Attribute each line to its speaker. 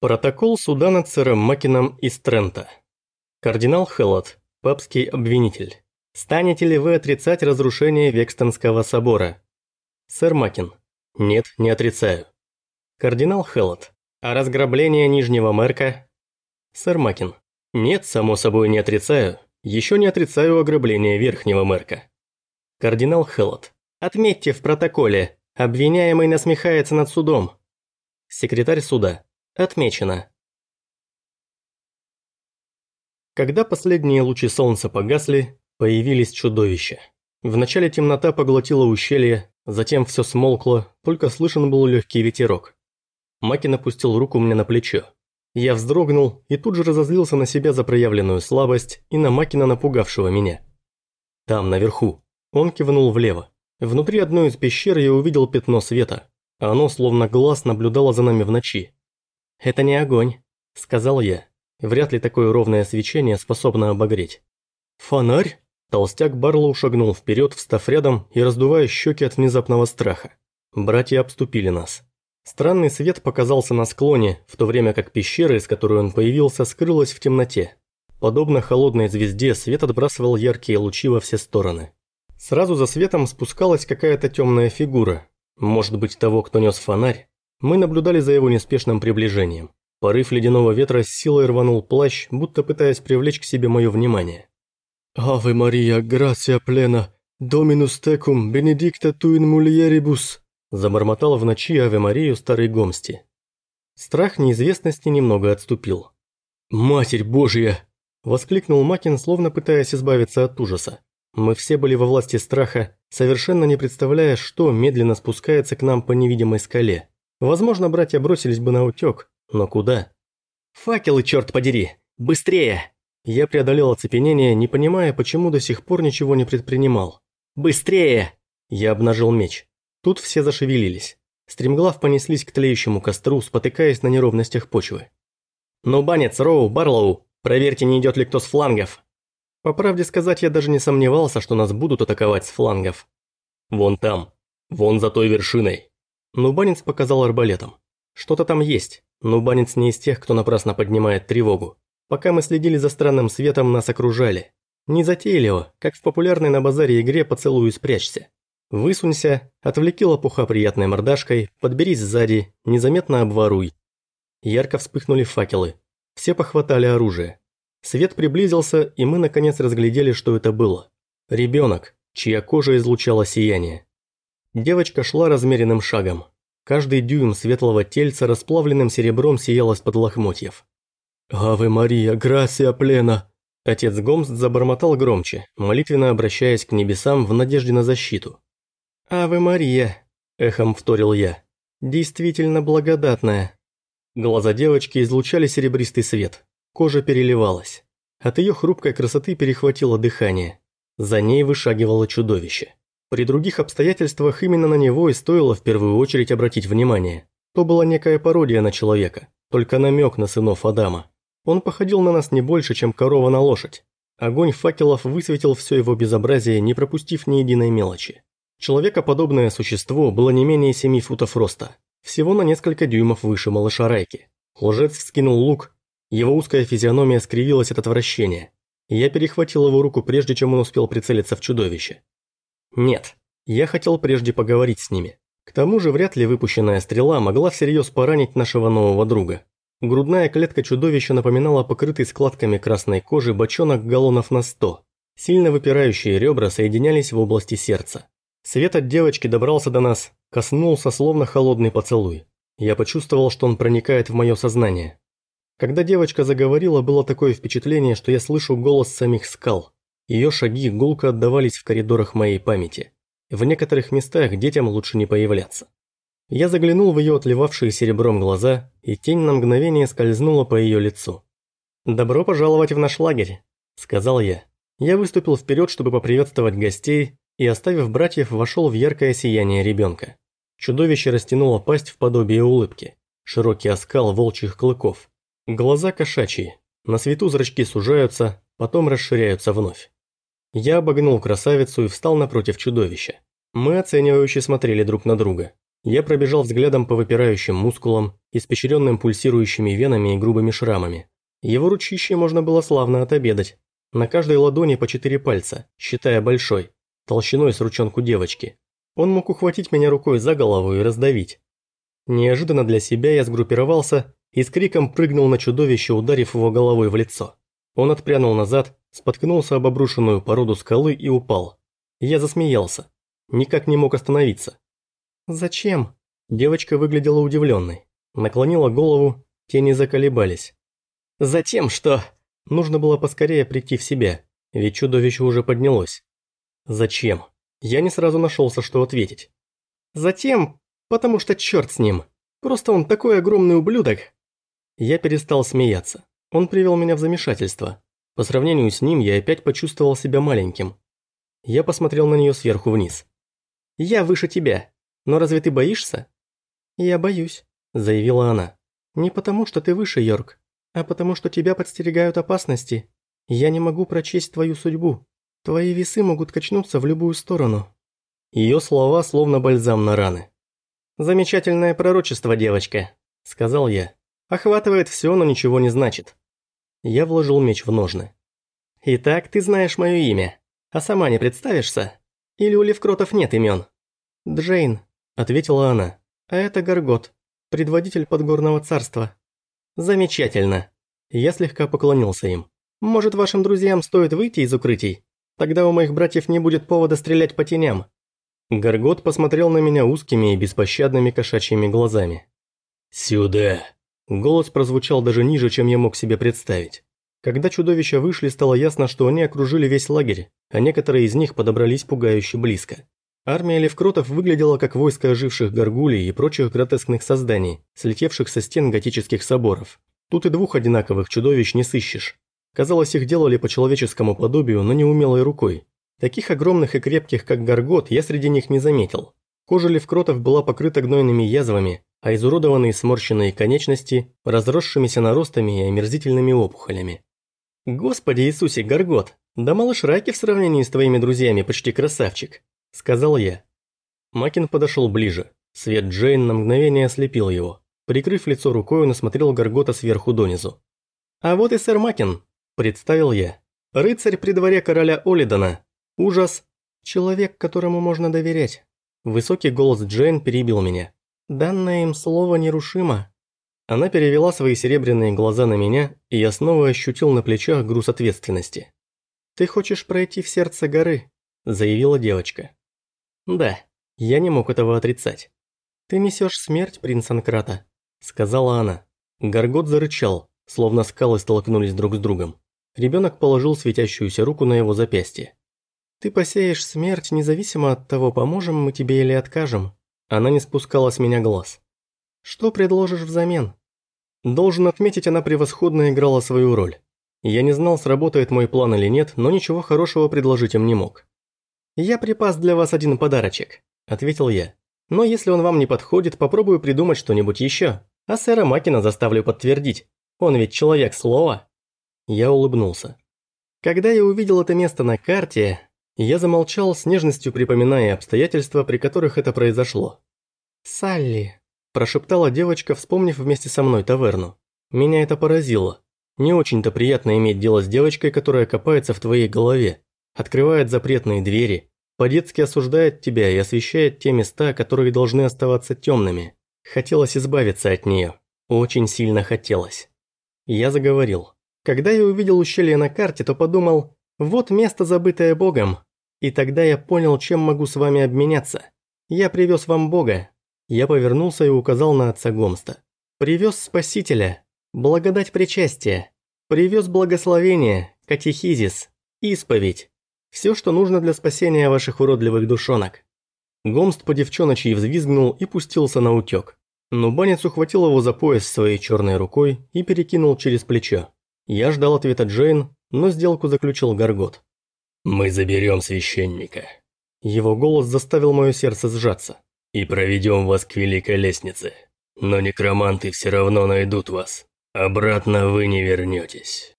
Speaker 1: Протокол суда над сэром Макином из Трента. Кардинал Хеллот, папский обвинитель. Станете ли вы отрицать разрушение Векстонского собора? Сэр Макин. Нет, не отрицаю. Кардинал Хеллот. А разграбление Нижнего Мерка? Сэр Макин. Нет, само собой не отрицаю. Еще не отрицаю ограбление Верхнего Мерка. Кардинал Хеллот. Отметьте в протоколе. Обвиняемый насмехается над судом. Секретарь суда. Отмечено. Когда последние лучи солнца погасли, появились чудовища. Вначале темнота поглотила ущелье, затем все смолкло, только слышен был легкий ветерок. Макин опустил руку мне на плечо. Я вздрогнул и тут же разозлился на себя за проявленную слабость и на Макина, напугавшего меня. Там, наверху. Он кивнул влево. Внутри одной из пещер я увидел пятно света. Оно, словно глаз, наблюдало за нами в ночи. «Это не огонь», – сказал я. Вряд ли такое ровное свечение способно обогреть. «Фонарь?» Толстяк Барлоу шагнул вперед, встав рядом и раздувая щеки от внезапного страха. Братья обступили нас. Странный свет показался на склоне, в то время как пещера, из которой он появился, скрылась в темноте. Подобно холодной звезде, свет отбрасывал яркие лучи во все стороны. Сразу за светом спускалась какая-то темная фигура. Может быть, того, кто нес фонарь? Мы наблюдали за его неспешным приближением. Порыв ледяного ветра с силой рванул плащ, будто пытаясь привлечь к себе мое внимание. «Аве Мария, грация плена, доминус текум, бенедикта туин мульерибус», забормотал в ночи Аве Марию старый Гомсти. Страх неизвестности немного отступил. «Матерь Божья!» – воскликнул Макин, словно пытаясь избавиться от ужаса. Мы все были во власти страха, совершенно не представляя, что медленно спускается к нам по невидимой скале. Возможно, братья бросились бы на утек, но куда? «Факелы, черт подери! Быстрее!» Я преодолел оцепенение, не понимая, почему до сих пор ничего не предпринимал. «Быстрее!» Я обнажил меч. Тут все зашевелились. Стремглав понеслись к тлеющему костру, спотыкаясь на неровностях почвы. «Ну, банец, Роу, Барлоу, проверьте, не идет ли кто с флангов!» По правде сказать, я даже не сомневался, что нас будут атаковать с флангов. «Вон там, вон за той вершиной!» Нубанец показал арбалетом. «Что-то там есть, Нубанец не из тех, кто напрасно поднимает тревогу. Пока мы следили за странным светом, нас окружали. Не затейливо, как в популярной на базаре игре «Поцелуй спрячься». Высунься, отвлеки лопуха приятной мордашкой, подберись сзади, незаметно обворуй. Ярко вспыхнули факелы. Все похватали оружие. Свет приблизился, и мы наконец разглядели, что это было. Ребенок, чья кожа излучала сияние. Девочка шла размеренным шагом. Каждый дюйм светлого тельца расплавленным серебром сиял из-под лохмотьев. «Аве Мария, грация плена!» Отец Гомст забормотал громче, молитвенно обращаясь к небесам в надежде на защиту. «Аве Мария!» – эхом вторил я. «Действительно благодатная». Глаза девочки излучали серебристый свет, кожа переливалась. От ее хрупкой красоты перехватило дыхание. За ней вышагивало чудовище. При других обстоятельствах именно на него и стоило в первую очередь обратить внимание. То была некая пародия на человека, только намек на сынов Адама. Он походил на нас не больше, чем корова на лошадь. Огонь факелов высветил все его безобразие, не пропустив ни единой мелочи. Человекоподобное существо было не менее семи футов роста, всего на несколько дюймов выше малыша Райки. Лжец вскинул лук, его узкая физиономия скривилась от отвращения. Я перехватил его руку, прежде чем он успел прицелиться в чудовище. Нет, я хотел прежде поговорить с ними. К тому же вряд ли выпущенная стрела могла всерьез поранить нашего нового друга. Грудная клетка чудовища напоминала покрытый складками красной кожи бочонок галлонов на сто. Сильно выпирающие ребра соединялись в области сердца. Свет от девочки добрался до нас, коснулся словно холодный поцелуй. Я почувствовал, что он проникает в мое сознание. Когда девочка заговорила, было такое впечатление, что я слышу голос самих скал. Ее шаги гулко отдавались в коридорах моей памяти. В некоторых местах детям лучше не появляться. Я заглянул в ее отливавшие серебром глаза, и тень на мгновение скользнула по ее лицу. «Добро пожаловать в наш лагерь», – сказал я. Я выступил вперед, чтобы поприветствовать гостей, и, оставив братьев, вошел в яркое сияние ребенка. Чудовище растянуло пасть в подобие улыбки. Широкий оскал волчьих клыков. Глаза кошачьи. На свету зрачки сужаются, потом расширяются вновь. Я обогнул красавицу и встал напротив чудовища. Мы оценивающе смотрели друг на друга. Я пробежал взглядом по выпирающим мускулам, испещренным пульсирующими венами и грубыми шрамами. Его ручище можно было славно отобедать. На каждой ладони по четыре пальца, считая большой, толщиной с ручонку девочки. Он мог ухватить меня рукой за голову и раздавить. Неожиданно для себя я сгруппировался и с криком прыгнул на чудовище, ударив его головой в лицо. Он отпрянул назад, споткнулся об обрушенную породу скалы и упал. Я засмеялся. Никак не мог остановиться. «Зачем?» Девочка выглядела удивленной. Наклонила голову, тени заколебались. «Затем, что...» Нужно было поскорее прийти в себя, ведь чудовище уже поднялось. «Зачем?» Я не сразу нашелся, что ответить. «Затем, потому что черт с ним. Просто он такой огромный ублюдок». Я перестал смеяться. Он привел меня в замешательство. По сравнению с ним я опять почувствовал себя маленьким. Я посмотрел на нее сверху вниз. «Я выше тебя. Но разве ты боишься?» «Я боюсь», – заявила она. «Не потому, что ты выше, Йорк, а потому, что тебя подстерегают опасности. Я не могу прочесть твою судьбу. Твои весы могут качнуться в любую сторону». Ее слова словно бальзам на раны. «Замечательное пророчество, девочка», – сказал я. «Охватывает все, но ничего не значит». Я вложил меч в ножны. «Итак, ты знаешь мое имя, а сама не представишься? Или у Левкротов нет имен?» «Джейн», – ответила она. «А это Гаргот, предводитель Подгорного царства». «Замечательно». Я слегка поклонился им. «Может, вашим друзьям стоит выйти из укрытий? Тогда у моих братьев не будет повода стрелять по теням». Гаргот посмотрел на меня узкими и беспощадными кошачьими глазами.
Speaker 2: «Сюда!»
Speaker 1: Голос прозвучал даже ниже, чем я мог себе представить. Когда чудовища вышли, стало ясно, что они окружили весь лагерь, а некоторые из них подобрались пугающе близко. Армия левкротов выглядела как войско оживших горгулей и прочих гротескных созданий, слетевших со стен готических соборов. Тут и двух одинаковых чудовищ не сыщешь. Казалось, их делали по человеческому подобию, но неумелой рукой. Таких огромных и крепких, как горгот, я среди них не заметил. Кожа левкротов была покрыта гнойными язвами, а изуродованные сморщенные конечности – разросшимися наростами и омерзительными опухолями. «Господи Иисусе, горгот! Да малыш Раки в сравнении с твоими друзьями почти красавчик!» – сказал я. Макин подошел ближе. Свет Джейн на мгновение ослепил его. Прикрыв лицо рукой, он осмотрел Гаргота сверху донизу. «А вот и сэр Макин», – представил я. «Рыцарь при дворе короля Олидона. Ужас. Человек, которому можно доверять». Высокий голос Джейн перебил меня. «Данное им слово нерушимо». Она перевела свои серебряные глаза на меня, и я снова ощутил на плечах груз ответственности. «Ты хочешь пройти в сердце горы», – заявила девочка. «Да, я не мог этого отрицать». «Ты несешь смерть, принц Анкрата», – сказала она. Гаргот зарычал, словно скалы столкнулись друг с другом. Ребенок положил светящуюся руку на его запястье. «Ты посеешь смерть независимо от того, поможем мы тебе или откажем». Она не спускала с меня глаз. «Что предложишь взамен?» Должен отметить, она превосходно играла свою роль. Я не знал, сработает мой план или нет, но ничего хорошего предложить им не мог. «Я припас для вас один подарочек», – ответил я. «Но если он вам не подходит, попробую придумать что-нибудь еще. А сэра Макина заставлю подтвердить. Он ведь человек слова». Я улыбнулся. Когда я увидел это место на карте, я замолчал с нежностью припоминая обстоятельства, при которых это произошло. «Салли», – прошептала девочка, вспомнив вместе со мной таверну. Меня это поразило. Не очень-то приятно иметь дело с девочкой, которая копается в твоей голове, открывает запретные двери, по-детски осуждает тебя и освещает те места, которые должны оставаться темными. Хотелось избавиться от нее. Очень сильно хотелось. Я заговорил. Когда я увидел ущелье на карте, то подумал, вот место, забытое Богом. И тогда я понял, чем могу с вами обменяться. Я привез вам Бога. Я повернулся и указал на отца Гомста. Привез Спасителя, благодать причастия, привез благословение, катехизис, исповедь. Все, что нужно для спасения ваших уродливых душонок». Гомст по девчоночьи взвизгнул и пустился на утек. Но банец ухватил его за пояс своей черной рукой и перекинул через плечо. Я ждал ответа Джейн, но сделку заключил Гаргот.
Speaker 2: «Мы заберем священника».
Speaker 1: Его голос заставил мое сердце сжаться.
Speaker 2: «И проведем вас к великой лестнице. Но некроманты все равно найдут вас. Обратно вы не вернетесь».